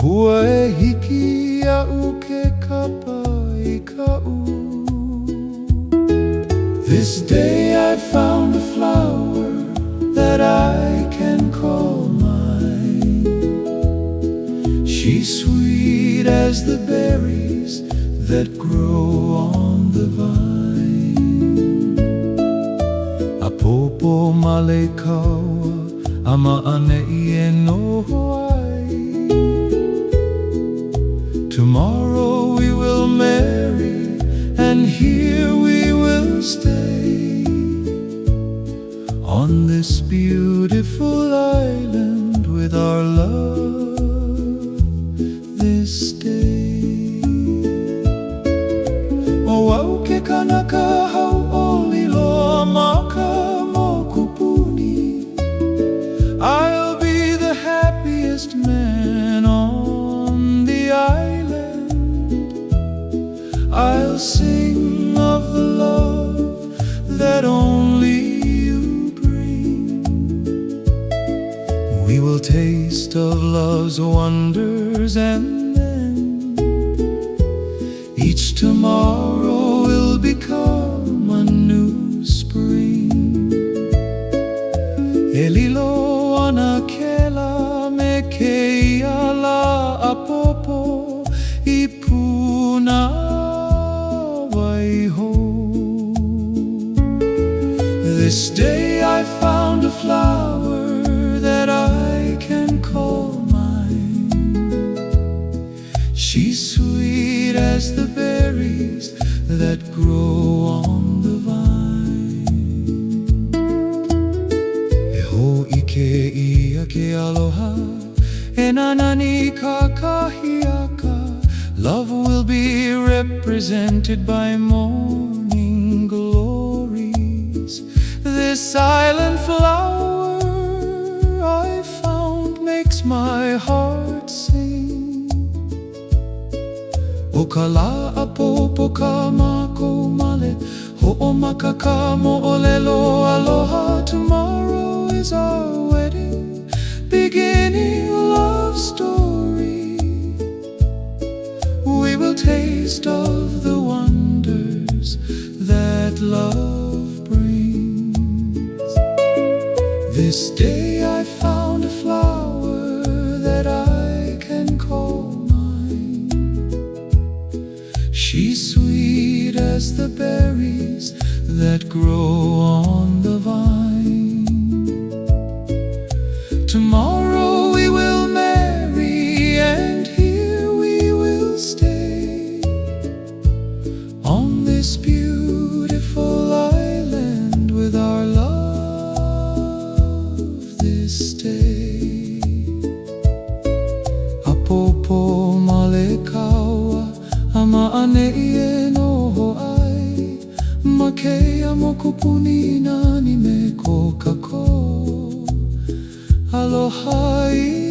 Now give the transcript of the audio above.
Pua e hiki kapa i This day I found a flower that I can call mine. She's sweet as the berries that grow on the vine Apopo male kaua ama ane i e noho ai Tomorrow we will marry and here we will stay. On this beautiful island with our love this day. O au ke kanaka sing of the love that only you bring We will taste of love's wonders and then each tomorrow will become a new spring. This day I found a flower that I can call mine. She's sweet as the berries that grow on the vine. E ho ike ia ke aloha, e nanani ka kahiaka. Love will be represented by morning This island flower I found makes my heart sing. O ka la a popo ka mako male. Ho o maka mo o lelo aloha Tomorrow is our wedding. Beginning love story. We will taste of the wonders That love This day I found a flower That I can call mine. She's sweet as the berries that grow on ama ane i e noho ai ma keia mo kupuni na ni me ko kako aloha i